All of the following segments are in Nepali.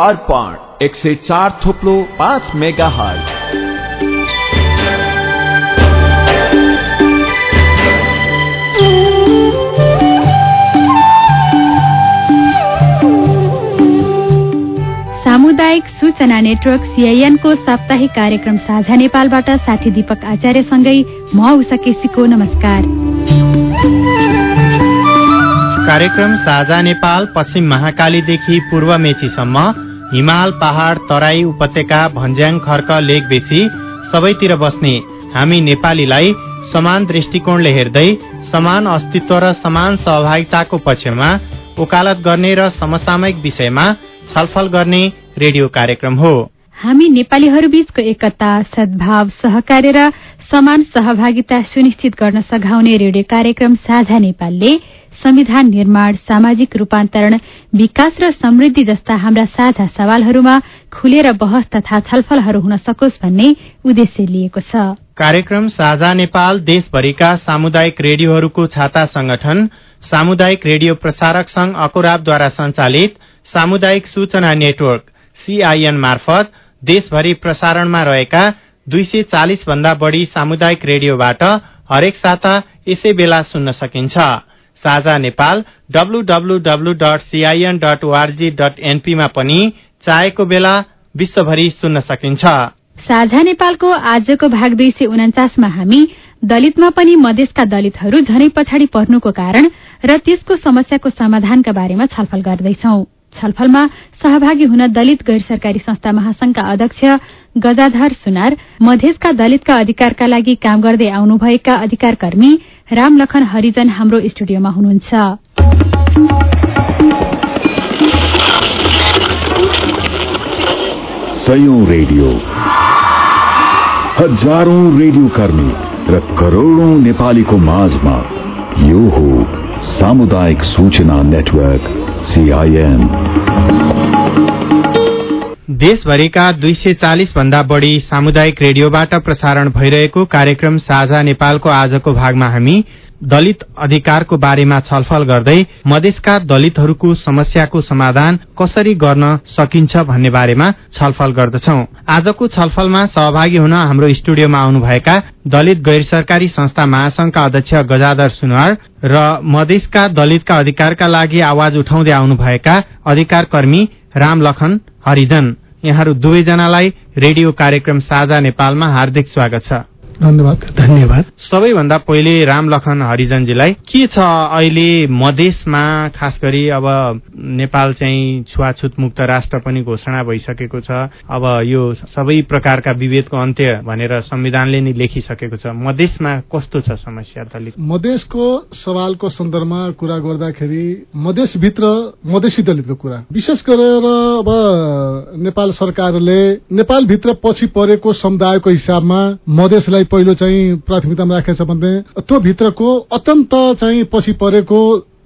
अर्पण एक सय चार थोप्लो पाँच मेगा हट सामुदायिक सूचना नेटवर्क सीआईएनको साप्ताहिक कार्यक्रम साझा नेपालबाट साथी दीपक आचार्यसँगै म उषा केसीको नमस्कार। कार्यक्रम साझा नेपाल पश्चिम महाकालीदेखि पूर्व मेचीसम्म हिमाल पहाड़ तराई उपत्यका भन्ज्याङ खर्क लेक बेसी सबैतिर बस्ने। हामी नेपालीलाई समान दृष्टिकोणले हेर्दै समान अस्तित्व र समान सहभागिताको पक्षमा वकालत गर्ने र समसामयिक विषयमा छलफल गर्ने रेडियो कार्यक्रम हो। हामी नेपालीहरू बीचको एकता सद्भाव सहकार्य र समान सहभागिता सुनिश्चित गर्न सघाउने रेडियो कार्यक्रम साझा नेपालले संविधान निर्माण सामाजिक रूपान्तरण विकास र समृद्धि जस्ता हाम्रा साझा सवालहरूमा खुलेर बहस तथा छलफलहरू हुन सकोस् भन्ने उद्देश्य लिएको छ। कार्यक्रम साझा नेपाल देशभरिका सामुदायिक रेडियोहरूको छाता संगठन सामुदायिक रेडियो प्रसारक संघ अकुराबद्वारा संचालित सामुदायिक सूचना नेटवर्क सीआईएन मार्फत देशभरि प्रसारणमा रहेका दुई सय चालिस भन्दा बढ़ी सामुदायिक रेडियोबाट हरेक साता यसै बेला सुन्न सकिन्छ। साझा Nepal W W W dot CIN dot ORG dot एनपीमा पनि चाहेको बेला विश्वभरि सुन्न सकिन्छ। साझा नेपालको आजको भाग दुई सय उन्चासमा हामी दलितमा पनि मधेसका दलितहरू झनै पछाडि पर्नुको कारण र त्यसको समस्याको समाधानका बारेमा छलफल गर्दैछौं। छलफलमा सहभागी हुन दलित गैर सरकारी संस्था महासंघका अध्यक्ष गजाधर सुनार मधेसका दलितका अधिकारका लागि काम गर्दै आउनुभएका अधिकार कर्मी रामलखन हरिजन हाम्रो स्टुडियोमा हुनुहुन्छ। हजारौं रेडियो र करोड़ौं नेपालीको माझमा यो हो सामुदायिक सूचना नेटवर्क। देशभरिका दुई सय चालिस भन्दा बढ़ी सामुदायिक रेडियोबाट प्रसारण भइरहेको कार्यक्रम साझा नेपालको आजको भागमा हामी दलित अधिकारको बारेमा छलफल गर्दै मधेसका दलितहरूको समस्याको समाधान कसरी गर्न सकिन्छ भन्ने बारेमा छलफल गर्दछौ। आजको छलफलमा सहभागी हुन हाम्रो स्टुडियोमा आउनुभएका दलित गैर सरकारी संस्था महासंघका अध्यक्ष गजाधर सुनवार र मधेसका दलितका अधिकारका लागि आवाज उठाउँदै आउनुभएका अधिकार कर्मी रामलखन हरिजन। यहाँहरू दुवैजनालाई रेडियो कार्यक्रम साझा नेपालमा हार्दिक स्वागत छ। धन्यवाद धन्यवाद। सबैभन्दा पहिले राम लखन हरिजनजीलाई के छ अहिले मधेसमा खास गरी अब नेपाल चाहिँ छुवाछुत मुक्त राष्ट्र पनि घोषणा भइसकेको छ। अब यो सबै प्रकारका विभेदको अन्त्य भनेर संविधानले नै लेखिसकेको छ। मधेसमा कस्तो छ समस्या दलित? मधेसको सवालको सन्दर्भमा कुरा गर्दाखेरि मधेसभित्र मधेसी दलितको कुरा। विशेष गरेर अब नेपाल सरकारले नेपालभित्र पछि परेको समुदायको हिसाबमा मधेसलाई पहिलो चाहिँ प्राथमिकतामा राखेको छ भने त्यो भित्रको अत्यन्त चाहिँ पछि परेको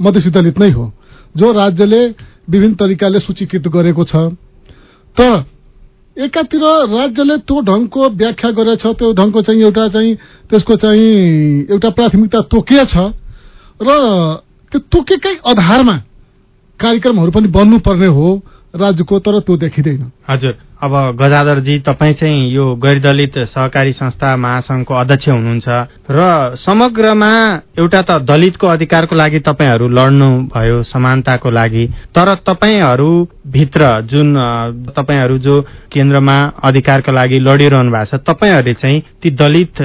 मधेसी दलित नै हो जो राज्यले विभिन्न तरिकाले सूचीकृत गरेको छ। तर एकातिर राज्यले त्यो ढंगको व्याख्या गरेछ त्यो ढंगको चाहिँ एउटा चाहिँ त्यसको चाहिँ एउटा प्राथमिकता तोकिएछ र त्यो तोकेकै आधारमा कार्यक्रमहरू पनि बन्नुपर्ने हो। राज्यको तर त्यो देखिँदैन। हजुर। अब गजाधरजी तपाईँ चाहिँ यो गैर दलित सहकारी संस्था महासंघको अध्यक्ष हुनुहुन्छ र समग्रमा एउटा त दलितको अधिकारको लागि तपाईँहरू लड्नु भयो समानताको लागि तर तपाईँहरू भित्र जुन तपाईँहरू जो केन्द्रमा अधिकारको लागि लडिरहनु भएको छ तपाईँहरूले चाहिँ ती दलित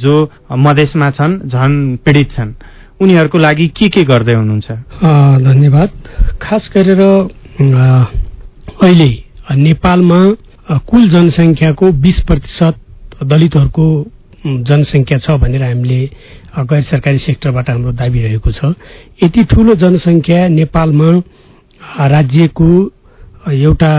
जो मधेसमा छन् झन पीड़ित छन् उनीहरूको लागि के के गर्दै हुनुहुन्छ? धन्यवाद। खास गरेर अहिले नेपालमा कुल जनसङ्ख्याको बीस प्रतिशत दलितहरूको जनसङ्ख्या छ भनेर हामीले गैर सरकारी सेक्टरबाट हाम्रो दावी रहेको छ। यति ठूलो जनसङ्ख्या नेपालमा राज्यको एउटा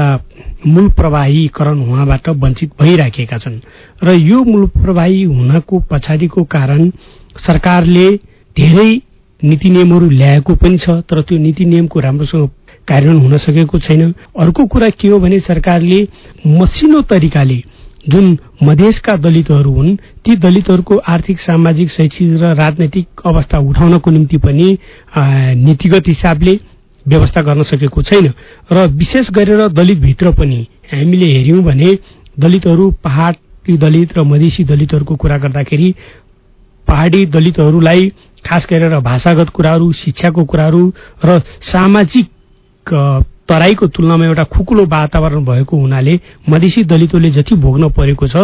मूल प्रवाहीकरण हुनबाट वञ्चित भइराखेका छन्। र यो मूल प्रवाही हुनको पछाडिको कारण सरकारले धेरै नीति नियमहरू ल्याएको पनि छ तर त्यो नीति नियमको राम्रोसँग कार्यान्वयन हुन सकेको छैन। अर्को कुरा के हो भने सरकारले मसिनो तरिकाले जुन मधेसका दलितहरू हुन् ती दलितहरूको आर्थिक सामाजिक शैक्षिक र राजनैतिक अवस्था उठाउनको निम्ति पनि नीतिगत हिसाबले व्यवस्था गर्न सकेको छैन। र विशेष गरेर दलितभित्र पनि हामीले हेर्यौं भने दलितहरू पहाडी दलित र मधेसी दलितहरूको कुरा गर्दाखेरि पहाडी दलितहरूलाई खास गरेर भाषागत कुराहरू शिक्षाको कुराहरू र सामाजिक तराईको तुलनामा एउटा खुकुलो वातावरण भएको हुनाले मधेसी दलितहरूले जति भोग्न परेको छ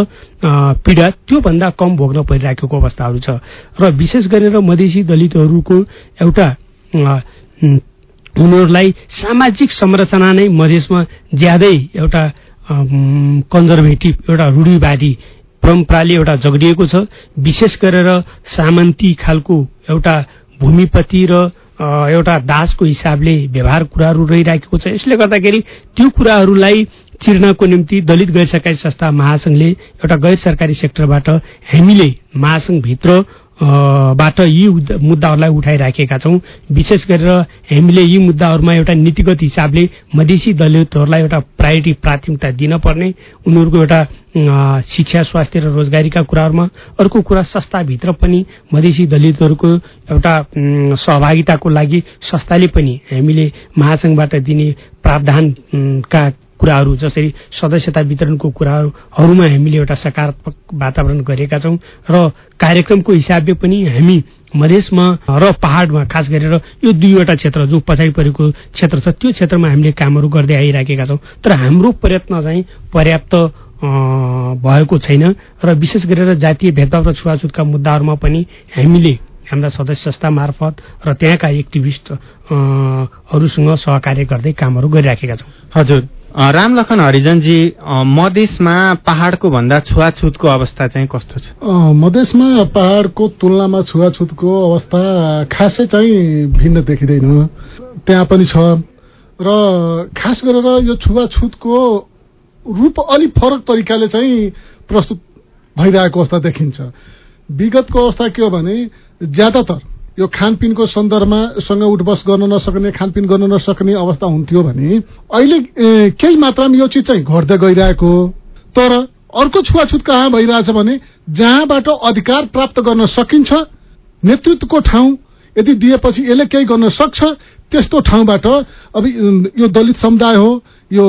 पीड़ा त्योभन्दा कम भोग्न परिराखेको अवस्थाहरू छ। र विशेष गरेर मधेसी दलितहरूको एउटा उनीहरूलाई सामाजिक संरचना नै मधेसमा ज्यादै एउटा कन्जर्भेटिभ एउटा रूढिवादी परम्पराले एउटा जगडिएको छ। विशेष गरेर सामन्ती खालको एउटा भूमिपति र एउटा दासको हिसाबले व्यवहार कुराहरू रहिराखेको छ। यसले गर्दाखेरि त्यो कुराहरूलाई चिर्नको निम्ति दलित गैर सरकारी संस्था महासंघले एउटा गैर सरकारी सेक्टरबाट हामीले महासंघभित्र बाट यी मुद्दाहरूलाई उठाइराखेका छौं। विशेष गरेर हामीले यी मुद्दाहरूमा एउटा नीतिगत हिसाबले मधेसी दलितहरूलाई एउटा प्रायोरिटी प्राथमिकता दिन पर्ने उनीहरूको एउटा शिक्षा स्वास्थ्य र रोजगारीका कुराहरूमा अर्को कुरा संस्थाभित्र पनि मधेसी दलितहरूको एउटा सहभागिताको लागि संस्थाले पनि हामीले महासंघबाट दिने प्रावधानका कुराहरू जसरी सदस्यता वितरणको कुराहरूमा हामीले एउटा सकारात्मक वातावरण गरेका छौं र कार्यक्रमको हिसाबले पनि हामी मधेसमा र पहाड़मा खास गरेर यो दुईवटा क्षेत्र जो पछाडि परेको क्षेत्र छ त्यो क्षेत्रमा हामीले कामहरू गर्दै आइराखेका छौं। तर हाम्रो प्रयत्न चाहिँ पर्याप्त भएको छैन र विशेष गरेर जातीय भेदभाव र छुवाछुतका मुद्दाहरूमा पनि हामीले हाम्रा सदस्य संस्था मार्फत र त्यहाँका एक्टिभिस्टहरूसँग सहकार्य गर्दै कामहरू गरिराखेका छौं। हजुर। रामलखन हरिजनजी मधेसमा पहाड़को भन्दा छुवाछुतको अवस्था चाहिँ कस्तो छ? मधेसमा पहाड़को तुलनामा छुवाछुतको अवस्था खासै चाहिँ भिन्न देखिँदैन। त्यहाँ पनि छ। र खास गरेर यो छुवाछुतको रूप अलिक फरक तरिकाले चाहिँ प्रस्तुत भइरहेको अवस्था देखिन्छ। विगतको अवस्था के हो भने ज्यादातर यो खानपिनको सन्दर्भमा सँग उठबस गर्न नसक्ने खानपिन गर्न नसक्ने अवस्था हुन्थ्यो भने अहिले केही मात्रामा यो चिज चाहिँ घट्दै गइरहेको तर अर्को छुवाछुत कहाँ भइरहेछ भने जहाँबाट अधिकार प्राप्त गर्न सकिन्छ नेतृत्वको ठाउँ यदि दिएपछि यसले केही गर्न सक्छ त्यस्तो ठाउँबाट अब यो दलित समुदाय हो यो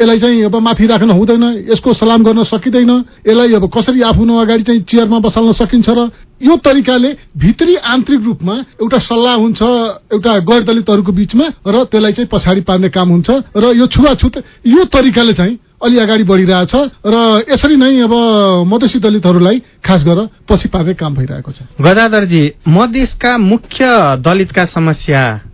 यसलाई चाहिँ अब माथि राख्न हुँदैन यसको सलाम गर्न सकिँदैन यसलाई अब कसरी आफ्नो अगाडि चाहिँ चेयरमा बसाल्न सकिन्छ र यो तरिकाले भित्री आन्तरिक रूपमा एउटा सल्लाह हुन्छ एउटा गैर दलितहरूको बीचमा र त्यसलाई चाहिँ पछाडि पार्ने काम हुन्छ र यो छुवाछुत यो तरिकाले चाहिँ अलि अगाडि बढ़िरहेछ र यसरी नै अब मधेसी दलितहरूलाई खास गरेर पछि पार्ने काम भइरहेको छ। गदाधरजी मधेसका मुख्य दलितका समस्या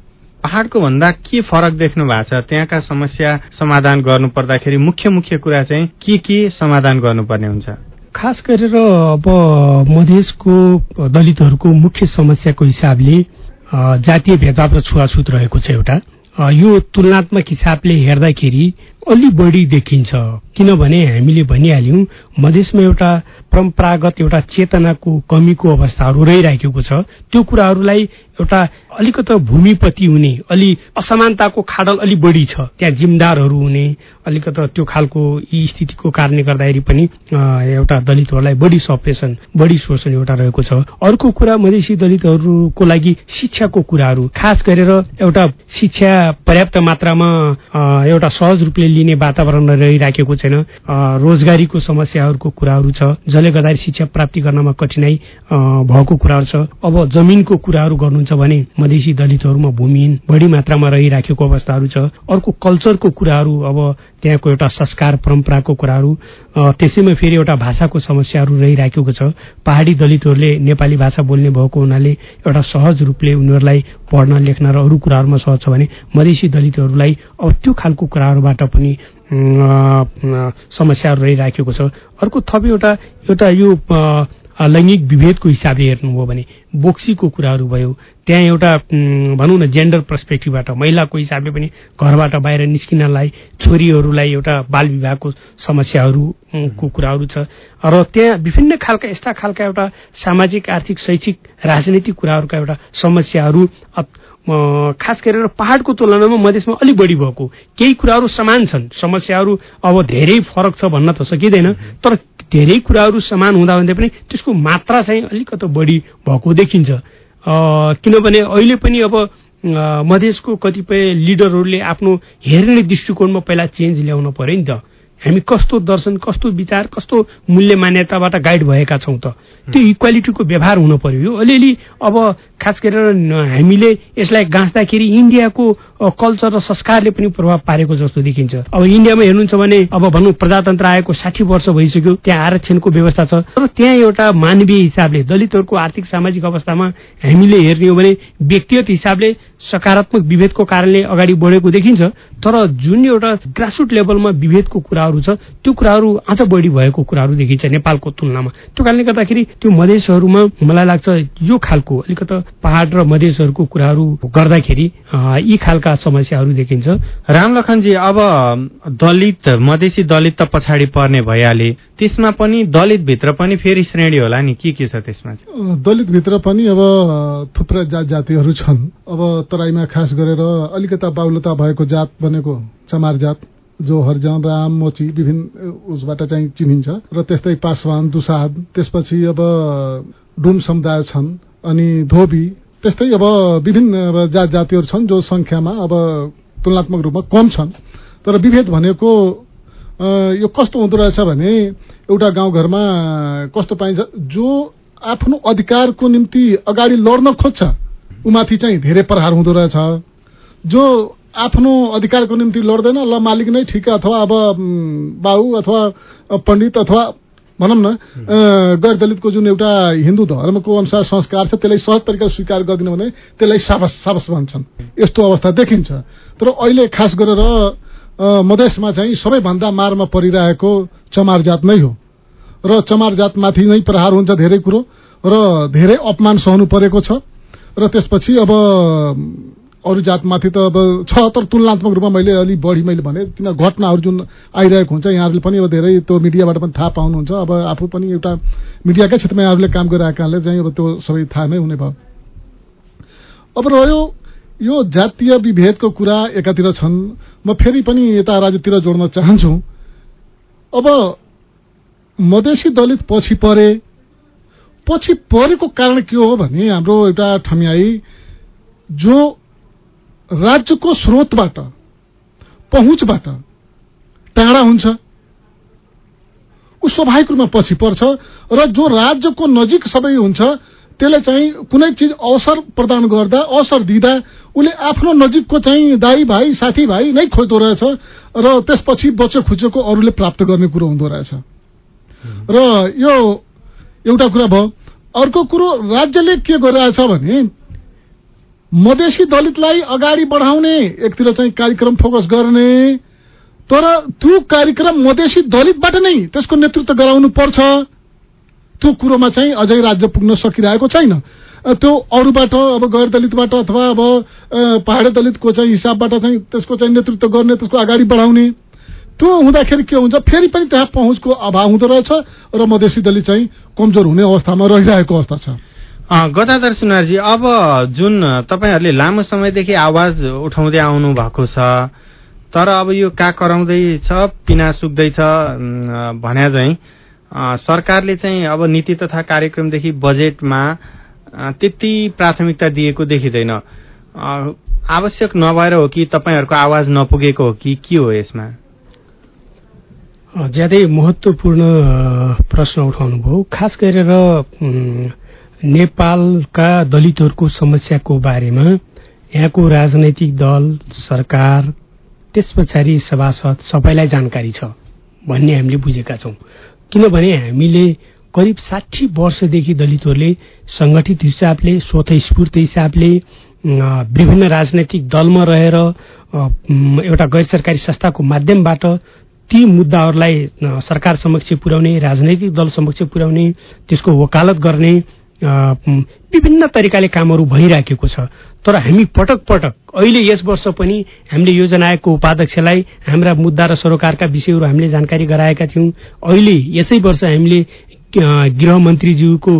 पहाड़को भन्दा के फरक देख्नु भएको छ? त्यहाँका समस्या समाधान गर्नु पर्दाखेरि मुख्य मुख्य कुरा चाहिँ के के समाधान गर्नुपर्ने हुन्छ? खास गरेर अब मधेसको दलितहरूको मुख्य समस्याको हिसाबले जातीय भेदभाव र छुवाछुत रहेको छ एउटा। यो तुलनात्मक हिसाबले हेर्दाखेरि अलि बढी देखिन्छ। किनभने हामीले भनिहाल्यौं मधेसमा एउटा परम्परागत एउटा चेतनाको कमीको अवस्थाहरू रहिराखेको छ। त्यो कुराहरूलाई एउटा अलिकत भूमिपति हुने अलि असमानताको खाडल अलि बढी छ। त्यहाँ जिम्दारहरू हुने अलिकत त्यो खालको यी स्थितिको कारणले गर्दाखेरि पनि एउटा दलितहरूलाई बढी सप्रेसन बढी शोषण एउटा रहेको छ। अर्को कुरा मधेसी दलितहरूको लागि शिक्षाको कुराहरू। खास गरेर एउटा शिक्षा पर्याप्त मात्रामा एउटा सहज रूपले लिने वातावरण रहिराखेको छैन। रोजगारीको समस्याहरूको कुराहरू छ जसले गर्दाखेरि शिक्षा प्राप्ति गर्नमा कठिनाई भएको कुराहरू छ। अब जमिनको कुराहरू गर्नुहुन्छ भने मधेसी दलितहरूमा भूमिहीन बढी मात्रामा रहिराखेको अवस्थाहरू छ। अर्को कल्चरको कुराहरू अब त्यहाँको एउटा संस्कार परम्पराको कुराहरू त्यसैमा फेरि एउटा भाषाको समस्याहरू रहिराखेको छ। पहाड़ी दलितहरूले नेपाली भाषा बोल्ने भएको हुनाले एउटा सहज रूपले उनीहरूलाई पढ्न लेख्न र अरू कुराहरूमा सहज छ भने मधेसी दलितहरूलाई अब त्यो खालको कुराहरूबाट पनि समस्याहरू रहिराखेको छ। अर्को थप एउटा एउटा यो लैङ्गिक विभेदको हिसाबले हेर्नुभयो भने बोक्सीको कुराहरू भयो त्यहाँ एउटा भनौँ न जेन्डर पर्सपेक्टिभबाट महिलाको हिसाबले पनि घरबाट बाहिर निस्किनलाई छोरीहरूलाई एउटा बाल विवाहको समस्याहरूको कुराहरू छ। र त्यहाँ विभिन्न खालका यस्ता खालका एउटा सामाजिक आर्थिक शैक्षिक राजनैतिक कुराहरूका एउटा समस्याहरू खास गरेर पहाडको तुलनामा मधेसमा अलिक बढी भएको। केही कुराहरू समान छन्। समस्याहरू अब धेरै फरक छ भन्न त सकिँदैन तर धेरै कुराहरू समान हुँदा हुँदै पनि त्यसको मात्रा चाहिँ अलिकति बढी भएको देखिन्छ। किनभने अहिले पनि अब मधेसको कतिपय लिडरहरूले आफ्नो हेर्ने दृष्टिकोणमा पहिला चेन्ज ल्याउन पर्यो नि त। हामी कस्तो दर्शन कस्तो विचार कस्तो मूल्य मान्यताबाट गाइड भएका छौँ त। त्यो इक्वालिटीको व्यवहार हुन पर्यो यो अलिअलि अब खास गरेर हामीले यसलाई गाँच्दाखेरि इन्डियाको कल्चर र संस्कारले पनि प्रभाव पारेको जस्तो देखिन्छ। अब इन्डियामा हेर्नुहुन्छ भने अब भनौँ प्रजातन्त्र आएको साठी वर्ष भइसक्यो त्यहाँ आरक्षणको व्यवस्था छ। तर त्यहाँ एउटा मानवीय हिसाबले दलितहरूको आर्थिक सामाजिक अवस्थामा हामीले हेर्ने हो भने व्यक्तिगत हिसाबले सकारात्मक विभेदको कारणले अगाडि बढेको देखिन्छ तर जुन एउटा ग्रासरुट लेभलमा विभेदको कुराहरू छ त्यो कुराहरू अझ बढी भएको कुराहरू देखिन्छ नेपालको तुलनामा। त्यो कारणले गर्दाखेरि त्यो मधेसहरूमा मलाई लाग्छ यो खालको अलिकति पहाड र मधेसहरूको कुराहरू गर्दाखेरि यी खालका समस्याहरू देखिन्छ। रामलखनजी अब दलित मधेसी दलित त पछाडि पर्ने भइहाले त्यसमा पनि दलित भित्र पनि फेरि श्रेणी होला नि? के के छ त्यसमा दलितभित्र पनि अब थुप्रै जात जातिहरू छन्। अब तराईमा खास गरेर अलिकता बाहुलता भएको जात भनेको चमार जात जो हरिजन राम मोची विभिन्न उसबाट चाहिँ चिनिन्छ। र त्यस्तै पासवान दुसाद त्यसपछि अब डुम समुदाय छन्। अनि धोबी त्यस्तै अब विभिन्न जात जातिहरू छन् जो संख्यामा अब तुलनात्मक रूपमा कम छन्। तर विभेद भनेको यो कस्तो हुँदो रहेछ भने एउटा गाउँघरमा कस्तो पाइन्छ जो आफ्नो अधिकारको निम्ति अगाडि लड्न खोज्छ उमाथि चाहिँ धेरै प्रहार हुँदो रहेछ। जो आफ्नो अधिकारको निम्ति लड्दैन ल मालिक नै ठिक अथवा अब बाउ अथवा पण्डित अथवा भनौँ न गैर दलितको जुन एउटा हिन्दू धर्मको अनुसार संस्कार छ त्यसलाई सहज तरिका स्वीकार गरिदिनु भने त्यसलाई साबस साबस भन्छन्। यस्तो अवस्था देखिन्छ। तर अहिले खास गरेर मधेसमा चाहिँ सबैभन्दा मारमा परिरहेको चमार जात नै हो। र चमार जातमाथि नै प्रहार हुन्छ धेरै कुरो र धेरै अपमान सहनु परेको छ। र त्यसपछि अब अरू जातमाथि त अब छ तर तुलनात्मक रूपमा मैले अलिक बढी मैले भने किन घटनाहरू जुन आइरहेको हुन्छ यहाँहरूले पनि अब धेरै त्यो मिडियाबाट पनि थाहा पाउनुहुन्छ। अब आफू पनि एउटा मिडियाकै क्षेत्रमा यहाँहरूले काम गरिरहेको कारणले चाहिँ अब त्यो सबै थाहा नै हुने भयो। अब रह्यो यो जातीय विभेदको कुरा एकातिर छन्। म फेरि पनि यता राज्यतिर जोड्न चाहन्छु। अब मधेसी दलित पछि परे पछि परेको कारण के हो भने हाम्रो एउटा ठम्याई जो राज्यको स्रोतबाट पहुँचबाट टाढा हुन्छ। ऊ स्वाभाविक रूपमा पछि पर्छ र जो राज्यको नजिक सबै हुन्छ त्यसले चाहिँ कुनै चिज अवसर प्रदान गर्दा अवसर दिँदा उसले आफ्नो नजिकको चाहिँ दाई भाइ साथी भाइ नै खोज्दो रहेछ र त्यसपछि बच्चो खुच्चोको अरूले प्राप्त गर्ने कुरो हुँदो रहेछ। र यो एउटा कुरा भयो अर्को कुरो राज्यले के गरिरहेछ भने मधेसी दलितलाई अगाडि बढाउने एकतिर चाहिँ कार्यक्रम फोकस गर्ने तर त्यो कार्यक्रम मधेसी दलितबाट नै त्यसको नेतृत्व गराउनु पर्छ। त्यो कुरोमा चाहिँ अझै राज्य पुग्न सकिरहेको छैन। त्यो अरूबाट अब गैर दलितबाट अथवा अब पहाडी दलितको चाहिँ हिसाबबाट चाहिँ त्यसको चाहिँ नेतृत्व गर्ने त्यसको अगाडि बढाउने। त्यो हुँदाखेरि के हुन्छ फेरि पनि त्यहाँ पहुँचको अभाव हुँदो रहेछ र मधेसी दलित चाहिँ कमजोर हुने अवस्थामा रहिरहेको अवस्था छ। गदाधर सुनारजी अब जुन तपाईँहरूले लामो समयदेखि आवाज उठाउँदै आउनु भएको छ तर अब यो का कराउँदैछ पिना सुक्दैछ उम्, भने चाहिँ सरकारले चाहिँ अब नीति तथा कार्यक्रमदेखि बजेटमा त्यति प्राथमिकता दिएको देखिँदैन। आवश्यक नभएर हो कि तपाईँहरूको आवाज नपुगेको हो कि के हो यसमा? ज्यादै महत्वपूर्ण अ, प्रश्न उठाउनु भयो खास गरेर नेपालका दलितहरूको समस्याको बारेमा यहाँको राजनैतिक दल सरकार त्यस पछाडि सभासद सबैलाई जानकारी छ भन्ने हामीले बुझेका छौं। किनभने हामीले करिब साठी वर्षदेखि दलितहरूले संगठित हिसाबले स्वतस्फूर्त हिसाबले विभिन्न राजनैतिक दलमा रहेर एउटा गैर सरकारी संस्थाको माध्यमबाट ती मुद्दाहरूलाई सरकार समक्ष पुर्याउने राजनैतिक दल समक्ष पुर्याउने त्यसको वकालत गर्ने विभिन्न तरिकाले कामहरू भइराखेको छ। तर हामी पटक पटक अहिले यस वर्ष पनि हामीले योजना आयोगको उपाध्यक्षलाई हाम्रा मुद्दा र सरोकारका विषयहरू हामीले जानकारी गराएका थियौं। अहिले यसै वर्ष हामीले गृहमन्त्रीज्यूको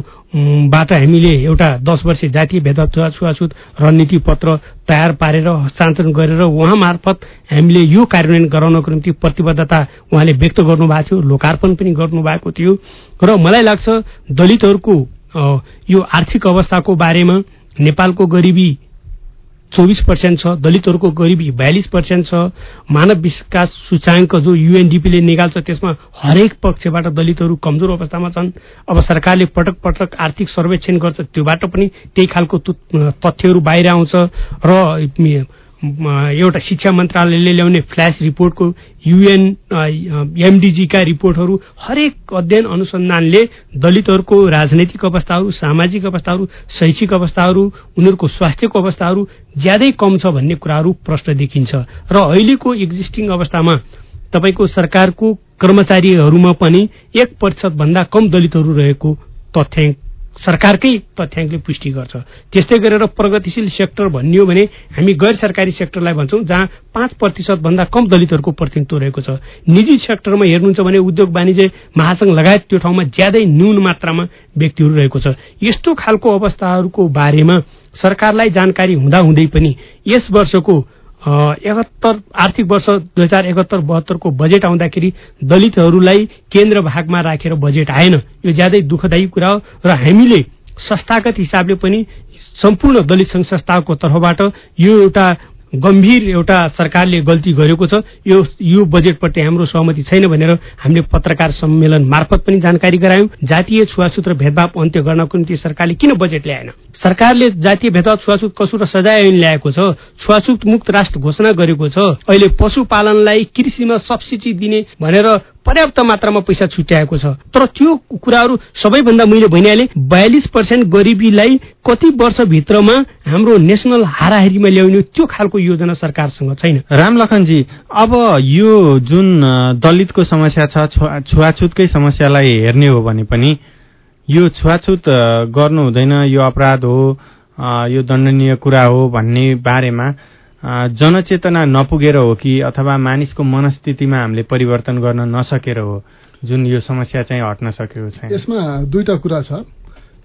बाट हामीले एउटा दस वर्ष जातीय भेदभाव छुवा- छुवाछुत रणनीति पत्र तयार पारेर हस्तान्तरण गरेर उहाँ मार्फत हामीले यो कार्यान्वयन गराउनको निम्ति प्रतिबद्धता उहाँले व्यक्त गर्नुभएको थियो लोकार्पण पनि गर्नुभएको थियो। र मलाई लाग्छ दलितहरूको यो आर्थिक अवस्थाको बारेमा नेपालको गरिबी चौबिस पर्सेन्ट छ दलितहरूको गरिबी बयालिस पर्सेन्ट छ मानव विकास सूचाङ्क जो युएनडिपीले निकाल्छ त्यसमा हरेक पक्षबाट दलितहरू कमजोर अवस्थामा छन्। अब सरकारले पटक पटक आर्थिक सर्वेक्षण गर्छ त्योबाट पनि त्यही खालको तथ्यहरू बाहिर आउँछ र एउटा शिक्षा मन्त्रालयले ल्याउने फ्ल्यास रिपोर्टको युएन एमडिजीका रिपोर्टहरू हरेक अध्ययन अनुसन्धानले दलितहरूको राजनैतिक अवस्थाहरू सामाजिक अवस्थाहरू शैक्षिक अवस्थाहरू उनीहरूको स्वास्थ्यको अवस्थाहरू ज्यादै कम छ भन्ने कुराहरू प्रश्न देखिन्छ। र अहिलेको एक्जिस्टिङ अवस्थामा तपाईँको सरकारको कर्मचारीहरूमा पनि एक प्रतिशत भन्दा कम दलितहरू रहेको तथ्याङ्क सरकारकै तथ्याङ्कले पुष्टि गर्छ। त्यस्तै गरेर प्रगतिशील सेक्टर भनियो भने हामी गैर सरकारी सेक्टरलाई भन्छौँ जहाँ पाँच प्रतिशत भन्दा कम दलितहरूको प्रतिनिधित्व रहेको छ। निजी सेक्टरमा हेर्नुहुन्छ भने उद्योग वाणिज्य महासंघ लगायत त्यो ठाउँमा ज्यादै न्यून मात्रामा व्यक्तिहरू रहेको छ। यस्तो खालको अवस्थाहरूको बारेमा सरकारलाई जानकारी हुँदाहुँदै पनि यस वर्षको एकहत्तर आर्थिक वर्ष दुई हजार एकहत्तर बहत्तरको बजेट आउँदाखेरि दलितहरूलाई केन्द्र भागमा राखेर बजेट आएन। यो ज्यादै दुःखदायी कुरा हो र हामीले संस्थागत हिसाबले पनि सम्पूर्ण दलित संघ संस्थाको तर्फबाट यो एउटा गम्भीर एउटा सरकारले गल्ती गरेको छ। यो यो बजेटप्रति हाम्रो सहमति छैन भनेर हामीले पत्रकार सम्मेलन मार्फत पनि जानकारी गरायौं। जातीय छुवाछुत र भेदभाव अन्त्य गर्नको निम्ति सरकारले किन बजेट ल्याएन? सरकारले जातीय भेदभाव छुवाछुत कसुर र सजाय ऐन ल्याएको छ? छुवाछुत मुक्त राष्ट्र घोषणा गरेको छ? अहिले पशुपालनलाई कृषिमा सब्सिडी दिने भनेर पर्याप्त मात्रामा पैसा छुट्याएको छ। तर त्यो कुराहरू सबैभन्दा मैले भनिहालेँ बयालिस पर्सेन्ट गरिबीलाई कति वर्षभित्रमा हाम्रो नेसनल हाराहारीमा ल्याउने त्यो खालको योजना सरकारसँग छैन। रामलखनजी अब यो जुन दलितको समस्या छ छुवा- छुवाछुतकै समस्यालाई हेर्ने हो भने पनि यो छुवाछुत गर्नु हुँदैन यो अपराध हो यो दण्डनीय कुरा हो भन्ने बारेमा जनचेतना नपुगेर हो कि अथवा मानिसको मनस्थितिमा हामीले परिवर्तन गर्न नसकेर हो जुन यो समस्या चाहिँ हट्न सकेको छैन। यसमा दुईटा कुरा छ।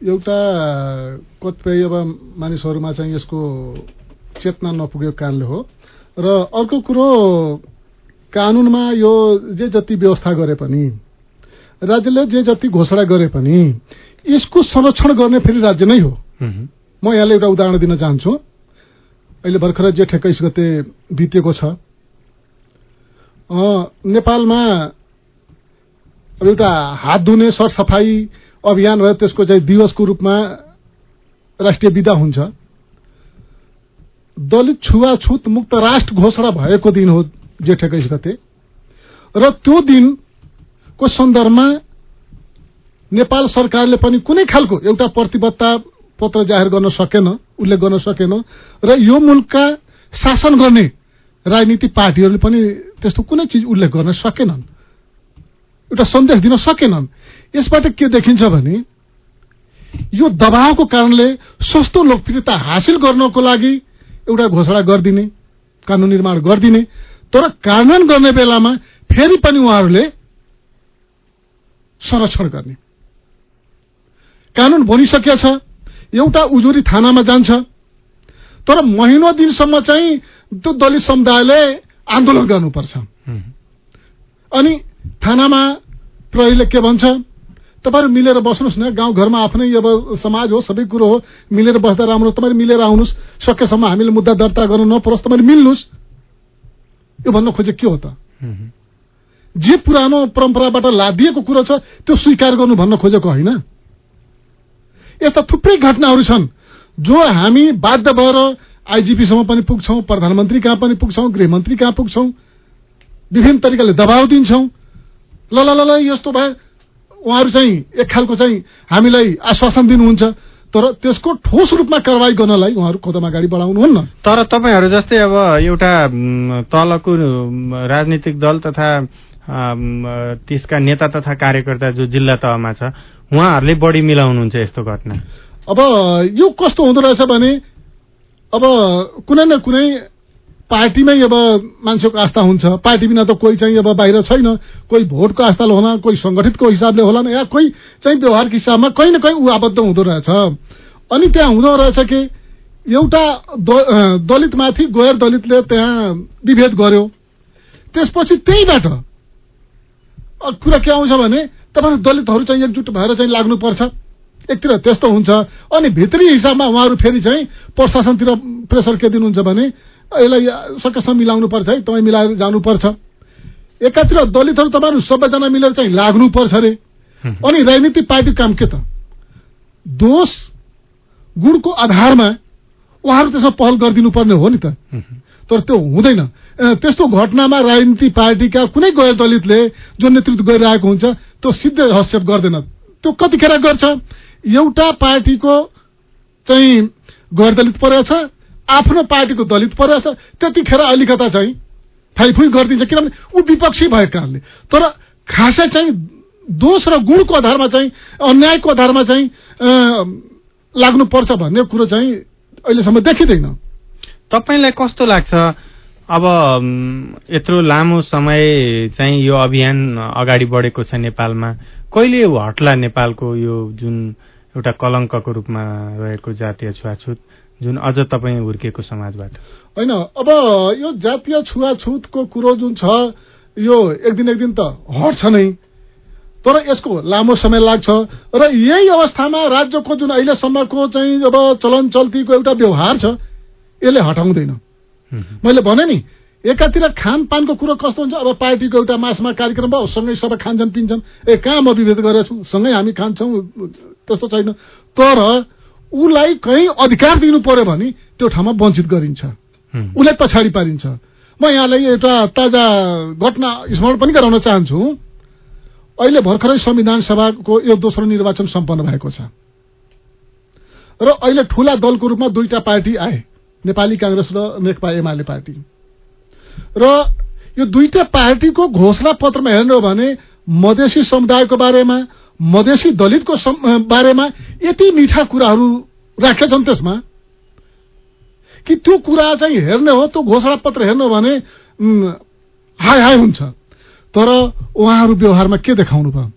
एउटा कतिपय अब मानिसहरूमा चाहिँ यसको चेतना नपुगेको कारणले हो र अर्को कुरो कानूनमा यो जे जति व्यवस्था गरे पनि राज्यले जे जति घोषणा गरे पनि यसको संरक्षण गर्ने फेरि राज्य नै हुँ। म यहाँले एउटा उदाहरण दिन चाहन्छु। अहिले भर्खर जेठ एक्काइस गते बितेको छ। नेपालमा एउटा हात धुने सरसफाई अभियान र त्यसको चाहिँ दिवसको रूपमा राष्ट्रिय विदा हुन्छ। दलित छुवाछुत मुक्त राष्ट्र घोषणा भएको दिन हो जेठ एक्काइस गते। र त्यो दिनको सन्दर्भमा नेपाल सरकारले पनि कुनै खालको एउटा प्रतिबद्धता पत्र जाहेर गर्न सकेन। उल्लेख गर्न सकेन र यो मुलुकका शासन गर्ने राजनीतिक पार्टीहरूले पनि त्यस्तो कुनै चिज उल्लेख गर्न सकेनन्। एउटा सन्देश दिन सकेनन्। यसबाट के देखिन्छ भने यो दबावको कारणले सस्तो लोकप्रियता हासिल गर्नको लागि एउटा घोषणा गरिदिने कानून निर्माण गरिदिने तर कार्यान्वयन गर्ने बेलामा फेरि पनि उहाँहरूले संरक्षण गर्ने। कानून बनिसकेको छ। एउटा उजुरी थानामा जान्छ। तर महिनौ दिनसम्म चाहिँ त्यो दलित समुदायले आन्दोलन गर्नुपर्छ। अनि थानामा प्रहरीले के भन्छ तपाईँहरू मिलेर बस्नुहोस् न गाउँघरमा आफ्नै अब समाज हो सबै कुरो हो मिलेर बस्दा राम्रो तपाईँहरू मिलेर आउनुहोस्। सकेसम्म हामीले मुद्दा दर्ता गर्नु नपरोस् तपाईँहरू मिल्नुहोस्। यो भन्न खोजे के हो त। जे पुरानो परम्पराबाट लादिएको कुरो छ त्यो स्वीकार गर्नु भन्न खोजेको होइन। यस्ता थुप्रै घटनाहरू छन्। जो हामी बाध्य भएर आइजिपीसम्म पनि पुग्छौं प्रधानमन्त्री कहाँ पनि पुग्छौं गृहमन्त्री कहाँ पुग्छौं विभिन्न तरिकाले दबाव दिन्छौं। ल ल ल यस्तो भए उहाँहरू चाहिँ एक खालको चाहिँ हामीलाई आश्वासन दिनुहुन्छ। तर त्यसको ठोस रूपमा कारवाही गर्नलाई उहाँहरू कदम अगाडि बढाउनुहुन्न। तर तपाईँहरू जस्तै अब एउटा तलको राजनीतिक दल तथा त्यसका नेता तथा कार्यकर्ता जो जिल्ला तहमा छ उहाँहरूले बढी मिलाउनुहुन्छ यस्तो घटना। अब यो कस्तो हुँदो रहेछ भने अब कुनै न कुनै पार्टीमै अब मान्छेको आस्था हुन्छ। पार्टी बिना त कोही चाहिँ अब बाहिर छैन। कोही भोटको आस्थाले होला कोही संगठितको हिसाबले होला या कोही चाहिँ व्यवहारको हिसाबमा कहीँ न कहीँ ऊ आबद्ध हुँदो रहेछ। अनि त्यहाँ हुँदो रहेछ कि एउटा दलितमाथि गैर दलितले त्यहाँ विभेद गर्यो। त्यसपछि त्यहीबाट कुरा के आउँछ भने तपाईँ दलितहरू चाहिँ एकजुट भएर चाहिँ लाग्नुपर्छ। एकतिर त्यस्तो हुन्छ। अनि भित्री हिसाबमा उहाँहरू फेरि चाहिँ प्रशासनतिर प्रेसर के दिनुहुन्छ भने यसलाई सकेसम्म मिलाउनु पर्छ है तपाईँ मिलाएर जानुपर्छ। एकातिर दलितहरू तपाईँहरू सबैजना मिलेर चाहिँ लाग्नुपर्छ अरे। अनि राजनीतिक पार्टी काम के त? दोष गुणको आधारमा उहाँहरू त्यसमा पहल गरिदिनु पर्ने हो नि त। तर त्यो हुँदैन त्यस्तो घटनामा राजनीतिक पार्टीका कुनै गैर दलितले जो नेतृत्व गरिरहेको हुन्छ त्यो सिद्ध हस्तक्षेप गर्दैन। त्यो कतिखेर गर्छ? एउटा पार्टीको चाहिँ गैर दलित परेछ आफ्नो पार्टीको दलित परेछ त्यतिखेर अलिकता चाहिँ फाइफुई गरिदिन्छ। किनभने ऊ विपक्षी भएको कारणले। तर खासै चाहिँ दोष र गुणको आधारमा चाहिँ अन्यायको आधारमा चाहिँ लाग्नुपर्छ भन्ने कुरो चाहिँ अहिलेसम्म देखिँदैन। तपाईँलाई कस्तो लाग्छ? अब यत्रो लामो समय चाहिँ यो अभियान अगाडि बढेको छ नेपालमा। कहिले हट्ला नेपालको यो जुन एउटा कलङ्कको रूपमा रहेको जातीय छुवाछुत जुन अझ तपाईँ हुर्किएको समाजबाट? होइन अब यो जातीय छुवाछुतको कुरो जुन छ यो एक दिन एक दिन त हट्छ नै। तर यसको लामो समय लाग्छ। र यही अवस्थामा राज्यको जुन अहिलेसम्मको चाहिँ अब चलन चल्तीको एउटा व्यवहार छ यसले हटाउँदैन। मैले भने नि एकातिर खानपानको कुरो कस्तो हुन्छ? अब पार्टीको एउटा मासमा कार्यक्रम भयो सँगै सबै खान्छन् पिन्छन्। ए कहाँ म विभेद गरेको छु सँगै हामी खान्छौँ त्यस्तो छैन। तर उसलाई कहीँ अधिकार दिनु पर्यो भने त्यो ठाउँमा वञ्चित गरिन्छ। उसलाई पछाडि पारिन्छ। म यहाँलाई एउटा ताजा घटना स्मरण पनि गराउन चाहन्छु। अहिले भर्खरै संविधान सभाको यो दोस्रो निर्वाचन सम्पन्न भएको छ। र अहिले ठूला दलको रूपमा दुईटा पार्टी आए। नेपाली काङ्ग्रेस र नेकपा एमाले पार्टी। र यो दुईटा पार्टीको घोषणा पत्रमा हेर्नु हो भने मधेसी समुदायको बारेमा मधेसी दलितको बारेमा यति मिठा कुराहरू राखेछन् त्यसमा कि त्यो कुरा चाहिँ हेर्ने हो त्यो घोषणा पत्र हेर्नु हो भने हाय हाय हुन्छ। तर उहाँहरू व्यवहारमा के देखाउनु भयो?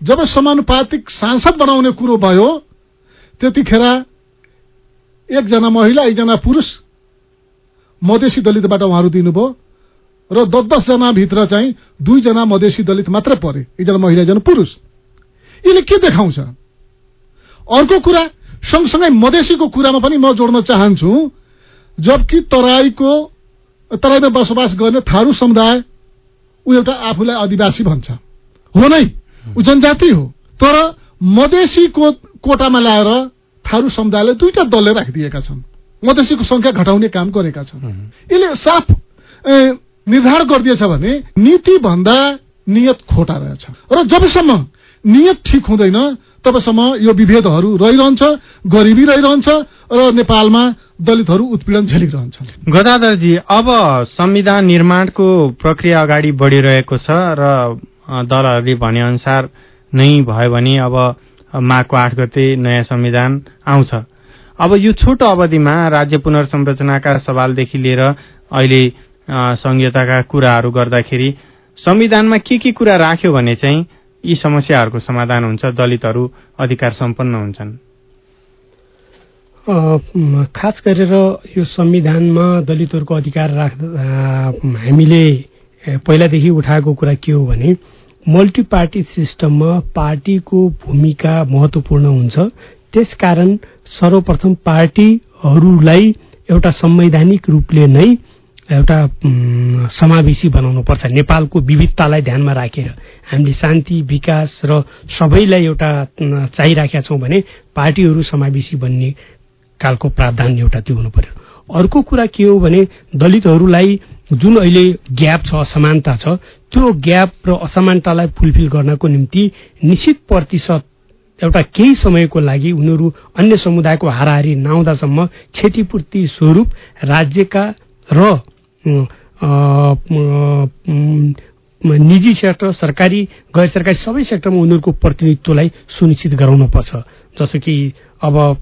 जब समानुपातिक सांसद बनाउने कुरो भयो त्यतिखेर एकजना महिला एकजना पुरुष मधेसी दलितबाट उहाँहरू दिनुभयो र दस दसजना भित्र चाहिँ दुईजना मधेसी दलित मात्रै परे। एकजना महिला एकजना पुरुष। यसले के देखाउँछ? अर्को कुरा सँगसँगै मधेसीको कुरामा पनि म जोड्न चाहन्छु जबकि तराईको तराईमा बसोबास गर्ने थारू समुदाय ऊ एउटा आफूलाई आदिवासी भन्छ। हो नै? ऊ जनजाति हो। तर मधेसीको कोटामा ल्याएर थारू समुदायले दुईटा दलले राखिदिएका छन्। मधेसीको संख्या घटाउने काम गरेका छन्। यसले साफ निर्धारण गरिदिएछ भने नीति भन्दा नियत खोटा रहेछ। र जबसम्म नियत ठिक हुँदैन तबसम्म यो विभेदहरू रहिरहन्छ गरिबी रहिरहन्छ र नेपालमा दलितहरू उत्पीडन झेलिरहन्छन् गदाधरजी अब संविधान निर्माणको प्रक्रिया अगाडि बढिरहेको छ र दलहरूले भने अनुसार नै भयो भने अब माघको आठ गते नयाँ संविधान आउँछ। अब यो छोटो अवधिमा राज्य पुनर्संरचनाका सवालदेखि लिएर अहिले अ, संघीयताका कुराहरू गर्दाखेरि संविधानमा के के कुरा राख्यो भने चाहिँ यी समस्याहरूको समाधान हुन्छ दलितहरू अधिकार सम्पन्न हुन्छन्। खास गरेर यो संविधानमा दलितहरूको अधिकार राख्दा हामीले पहिलादेखि उठाएको कुरा के हो भने मल्टी पार्टी सिस्टममा पार्टीको भूमिका महत्वपूर्ण हुन्छ। त्यसकारण सर्वप्रथम पार्टीहरूलाई एउटा संवैधानिक रूपले नै एउटा समावेशी बनाउनुपर्छ नेपालको विविधतालाई ध्यानमा राखेर हामीले शान्ति विकास र सबैलाई एउटा चाहिराखेका छौँ भने पार्टीहरू समावेशी बन्ने कालको प्रावधान एउटा त्यो हुनु पर्यो। अर्को कुरा के हो भने दलितहरूलाई जुन अहिले ग्याप छ असमानता छ त्यो ग्याप र असमानतालाई फुलफिल गर्नको निम्ति निश्चित प्रतिशत एउटा केही समयको लागि उनीहरू अन्य समुदायको हाराहारी नआउँदासम्म क्षतिपूर्ति स्वरूप राज्यका र निजी सेक्टर सरकारी गैर सरकारी सबै सेक्टरमा उनीहरूको प्रतिनिधित्वलाई सुनिश्चित गराउन पर्छ जस्तो कि अब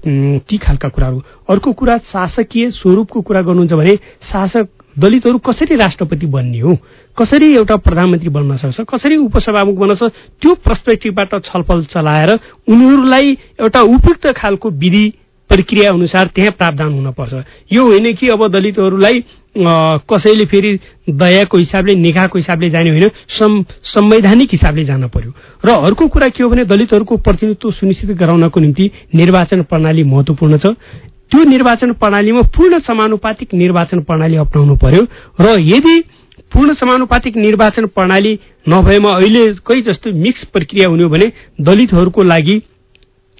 ती खालका कुराहरू। अर्को कुरा शासकीय स्वरूपको कुरा गर्नुहुन्छ भने शासक दलितहरू कसरी राष्ट्रपति बन्ने हो? कसरी एउटा प्रधानमन्त्री बन्न सक्छ? कसरी उपसभामुख बन्न सक्छ? त्यो पर्सपेक्टिभबाट छलफल चलाएर उनीहरूलाई एउटा उपयुक्त खालको विधि प्रक्रिया अनुसार त्यहाँ प्रावधान हुनपर्छ। यो होइन कि अब दलितहरूलाई कसैले फेरि दयाको हिसाबले निगाहको हिसाबले जाने होइन संवैधानिक हिसाबले जान पर्यो। र अर्को कुरा के हो भने दलितहरूको प्रतिनिधित्व सुनिश्चित गराउनको निम्ति निर्वाचन प्रणाली महत्वपूर्ण छ। त्यो निर्वाचन प्रणालीमा पूर्ण समानुपातिक निर्वाचन प्रणाली अप्नाउनु पर्यो। र यदि पूर्ण समानुपातिक निर्वाचन प्रणाली नभएमा अहिलेकै जस्तो मिक्स प्रक्रिया हुने हो भने दलितहरूको लागि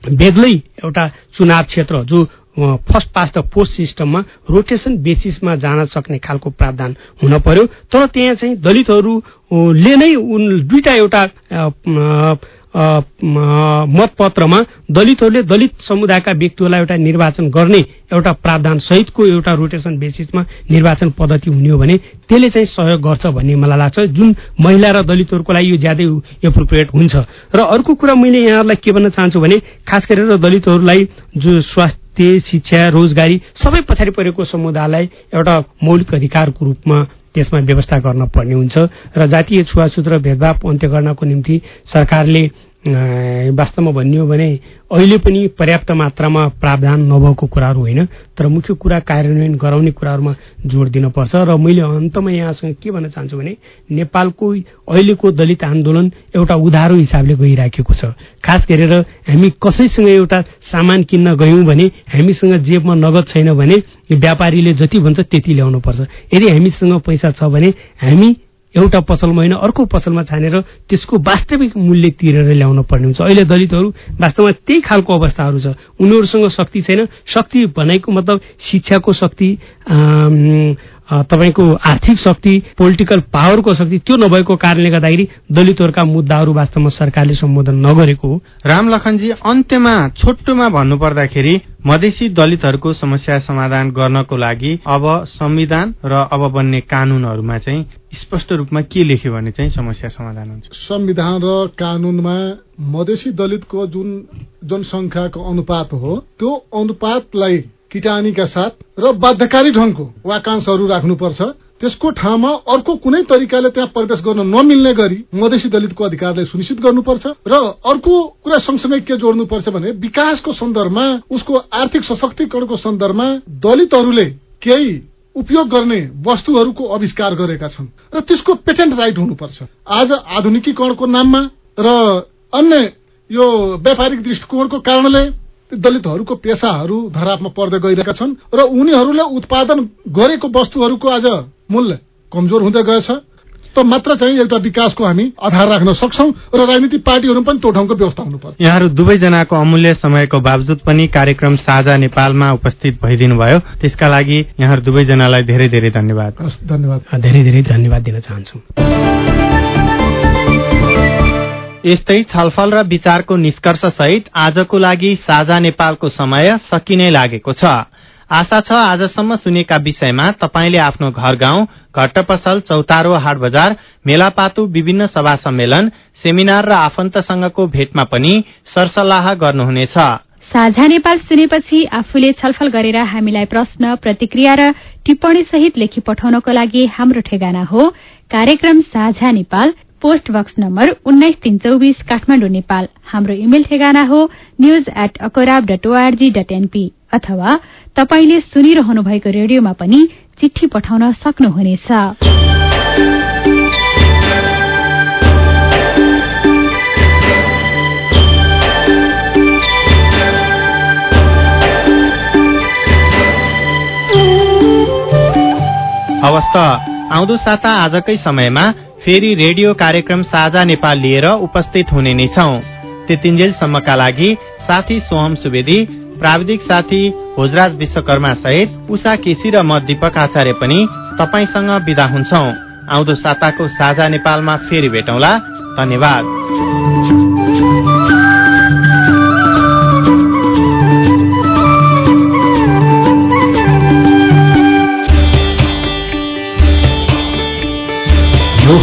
बेग्लै एउटा चुनाव क्षेत्र जो फर्स्ट पास द पोस्ट सिस्टममा रोटेसन बेसिसमा जान सक्ने खालको प्रावधान हुन पर्यो। तर त्यहाँ चाहिँ दलितहरूले नै उन दुईटा एउटा मतपत्रमा दलितहरूले दलित समुदायका व्यक्तिहरूलाई एउटा निर्वाचन गर्ने एउटा प्रावधान सहितको एउटा रोटेसन बेसिसमा निर्वाचन पद्धति हुने हो भने त्यसले चाहिँ सहयोग गर्छ भन्ने मलाई लाग्छ। जुन महिला र दलितहरूको लागि यो ज्यादै एप्रोप्रिएट हुन्छ। र अर्को कुरा मैले यहाँहरूलाई के भन्न चाहन्छु भने खास गरेर दलितहरूलाई जो स्वास्थ्य शिक्षा रोजगारी सबै पछाडि परेको समुदायलाई एउटा मौलिक अधिकारको रूपमा त्यसमा व्यवस्था गर्न पर्ने हुन्छ। र जातीय छुवाछुत र भेदभाव अन्त्य गर्नको निम्ति सरकारले वास्तवमा भन्ने हो भने अहिले पनि पर्याप्त मात्रामा प्रावधान नभएको कुराहरू होइन तर मुख्य कुरा कार्यान्वयन गराउने कुराहरूमा जोड दिनुपर्छ। र मैले अन्तमा यहाँसँग के भन्न चाहन्छु भने नेपालको अहिलेको दलित आन्दोलन एउटा उधारो हिसाबले गइराखेको छ। खास गरेर हामी कसैसँग एउटा सामान किन्न गयौं भने हामीसँग जेबमा नगद छैन भने व्यापारीले जति भन्छ त्यति ल्याउनुपर्छ। यदि हामीसँग पैसा छ भने हामी एउटा पसलमा होइन अर्को पसलमा छानेर त्यसको वास्तविक मूल्य तिरेर ल्याउन पर्ने हुन्छ। अहिले दलितहरू वास्तवमा त्यही खालको अवस्थाहरू छ। उनीहरूसँग शक्ति छैन। शक्ति भनेको मतलब शिक्षाको शक्ति तपाईँको आर्थिक शक्ति पोलिटिकल पावरको शक्ति त्यो नभएको कारणले गर्दाखेरि दलितहरूका मुद्दाहरू वास्तवमा सरकारले सम्बोधन नगरेको हो। राम लखनजी अन्त्यमा छोटोमा भन्नुपर्दाखेरि मधेसी दलितहरूको समस्या समाधान गर्नको लागि अब संविधान र अब बन्ने कानूनहरूमा चाहिँ स्पष्ट रूपमा के लेख्यो भने चाहिँ समस्या समाधान हुन्छ। संविधान र कानूनमा मधेसी दलितको जुन जनसंख्याको अनुपात हो त्यो अनुपातलाई किटानीका साथ र बाध्यकारी ढंगको वाकांशहरू राख्नुपर्छ। त्यसको ठाउँमा अर्को कुनै तरिकाले त्यहाँ प्रवेश गर्न नमिल्ने गरी मधेसी दलितको अधिकारलाई सुनिश्चित गर्नुपर्छ र अर्को कुरा सँगसँगै के जोड्नुपर्छ भने विकासको सन्दर्भमा उसको आर्थिक सशक्तिकरणको सन्दर्भमा दलितहरूले केही उपयोग गर्ने वस्तुहरूको आविष्कार गरेका छन् र त्यसको पेटेन्ट राइट हुनुपर्छ। आज आधुनिकीकरणको नाममा र अन्य यो व्यापारिक दृष्टिकोणको कारणले दलितहरूको पेसाहरू धरापमा पर्दै गइरहेका छन् र उनीहरूले उत्पादन गरेको वस्तुहरूको आज मूल्य कमजोर हुँदै गएछ। त मात्र चाहिँ एउटा विकासको हामी आधार राख्न सक्छौ र राजनीतिक पार्टीहरू पनि त्यो ठाउँको व्यवस्था हुनुपर्छ। यहाँहरू दुवैजनाको अमूल्य समयको बावजुद पनि कार्यक्रम साझा नेपालमा उपस्थित भइदिनु भयो त्यसका लागि यहाँहरू दुवैजनालाई धेरै धेरै धन्यवाद। धन्यवाद। धेरै धेरै धन्यवाद दिन चाहन्छु। यस्तै छलफल र विचारको निष्कर्ष सहित आजको लागि साझा नेपालको समय सकिनै लागेको छ। आशा छ आजसम्म सुनेका विषयमा तपाईँले आफ्नो घर गाउँ घट्ट पसल चौतारो हाट बजार मेलापातु विभिन्न सभा सम्मेलन सेमिनार र आफन्तसँगको भेटमा पनि सरसल्लाह गर्नुहुनेछ। साझा नेपाल सुनेपछि आफूले छलफल गरेर हामीलाई प्रश्न प्रतिक्रिया र टिप्पणी सहित लेखी पठाउनको लागि हाम्रो ठेगाना हो। कार्यक्रम साझा नेपाल पोस्ट बक्स नम्बर उन्नाइस तीन चौबिस काठमाडौँ नेपाल। हाम्रो इमेल ठेगाना हो न्यूज एट अकोराब डट ओआरजी डट एनपी अथवा तपाईँले सुनिरहनु भएको रेडियोमा पनि चिठी पठाउन सक्नुहुनेछ। आउँदो साता आजकै समयमा फेरि रेडियो कार्यक्रम साझा नेपाल लिएर उपस्थित हुने नै छौ। त्यतिन्जेलसम्मका लागि साथी सोहम सुवेदी प्राविधिक साथी भोजराज विश्वकर्मा सहित उषा केसी र म दीपक आचार्य पनि तपाईँसँग विदा हुन्छौ। आउँदो साताको साझा नेपालमा फेरि भेटौँला। धन्यवाद।